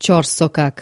Чорсо как!